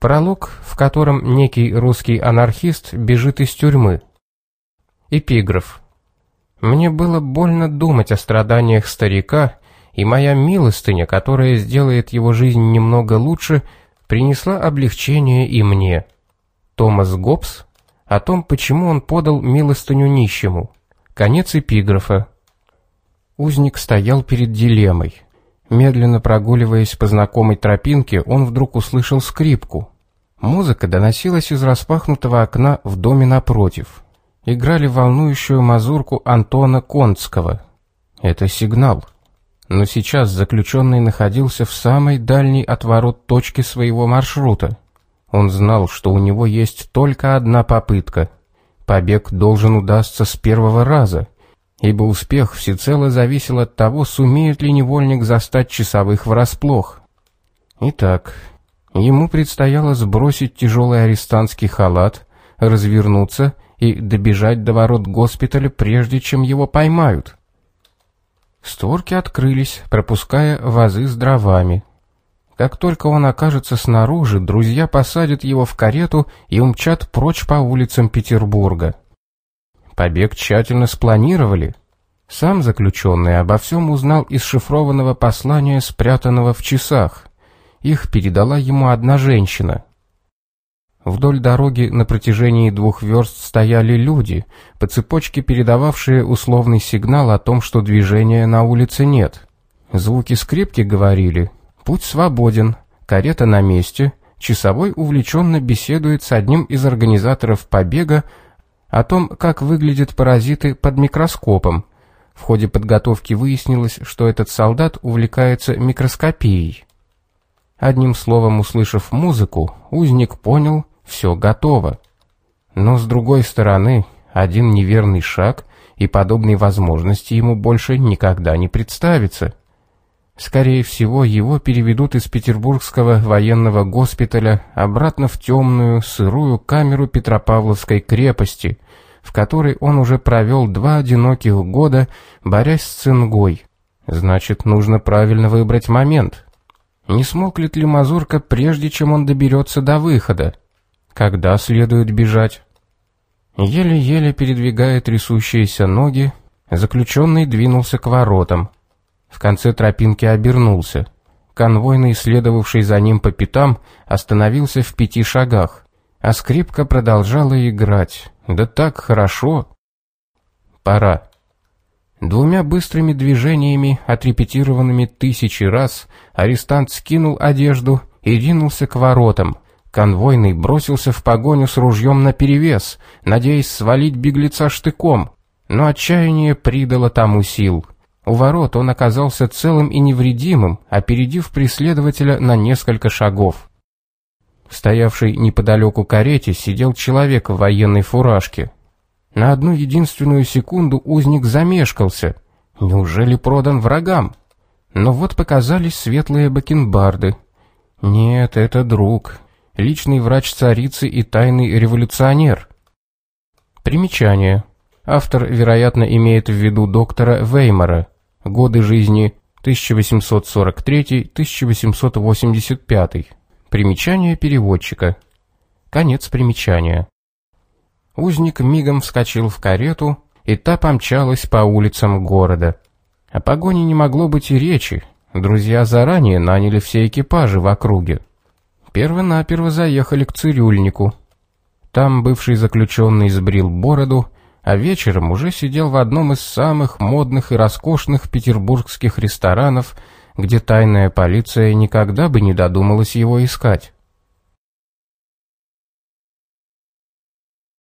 Пролог, в котором некий русский анархист бежит из тюрьмы. Эпиграф. Мне было больно думать о страданиях старика, и моя милостыня, которая сделает его жизнь немного лучше, принесла облегчение и мне. Томас Гоббс о том, почему он подал милостыню нищему. Конец эпиграфа. Узник стоял перед дилеммой. Медленно прогуливаясь по знакомой тропинке, он вдруг услышал скрипку. Музыка доносилась из распахнутого окна в доме напротив. Играли волнующую мазурку Антона Конского. Это сигнал. Но сейчас заключенный находился в самой дальней от ворот точке своего маршрута. Он знал, что у него есть только одна попытка. Побег должен удастся с первого раза — ибо успех всецело зависел от того, сумеет ли невольник застать часовых врасплох. Итак, ему предстояло сбросить тяжелый арестантский халат, развернуться и добежать до ворот госпиталя, прежде чем его поймают. Створки открылись, пропуская вазы с дровами. Как только он окажется снаружи, друзья посадят его в карету и умчат прочь по улицам Петербурга. Побег тщательно спланировали. Сам заключенный обо всем узнал из шифрованного послания, спрятанного в часах. Их передала ему одна женщина. Вдоль дороги на протяжении двух верст стояли люди, по цепочке передававшие условный сигнал о том, что движения на улице нет. Звуки скрипки говорили «Путь свободен, карета на месте», часовой увлеченно беседует с одним из организаторов побега о том, как выглядят паразиты под микроскопом. В ходе подготовки выяснилось, что этот солдат увлекается микроскопией. Одним словом, услышав музыку, узник понял, все готово. Но с другой стороны, один неверный шаг, и подобной возможности ему больше никогда не представится. Скорее всего, его переведут из Петербургского военного госпиталя обратно в темную, сырую камеру Петропавловской крепости, в которой он уже провел два одиноких года, борясь с цингой. Значит, нужно правильно выбрать момент. Не смолкнет ли Мазурка, прежде чем он доберется до выхода? Когда следует бежать? Еле-еле передвигая трясущиеся ноги, заключенный двинулся к воротам. В конце тропинки обернулся. Конвойный, следовавший за ним по пятам, остановился в пяти шагах, а скрипка продолжала играть. Да так хорошо. Пора. Двумя быстрыми движениями, отрепетированными тысячи раз, арестант скинул одежду и ринулся к воротам. Конвойный бросился в погоню с ружьем наперевес, надеясь свалить беглеца штыком, но отчаяние придало тому сил — у ворот он оказался целым и невредимым, опередив преследователя на несколько шагов. В стоявшей неподалеку карете сидел человек в военной фуражке. На одну единственную секунду узник замешкался. Неужели продан врагам? Но вот показались светлые бакенбарды. Нет, это друг. Личный врач царицы и тайный революционер. Примечание. Автор, вероятно, имеет в виду доктора Веймара, годы жизни 1843-1885. Примечание переводчика. Конец примечания. Узник мигом вскочил в карету, и та помчалась по улицам города. О погоне не могло быть и речи. Друзья заранее наняли все экипажи в округе. Перво-наперво заехали к цирюльнику. Там бывший заключенный сбрил бороду а вечером уже сидел в одном из самых модных и роскошных петербургских ресторанов, где тайная полиция никогда бы не додумалась его искать.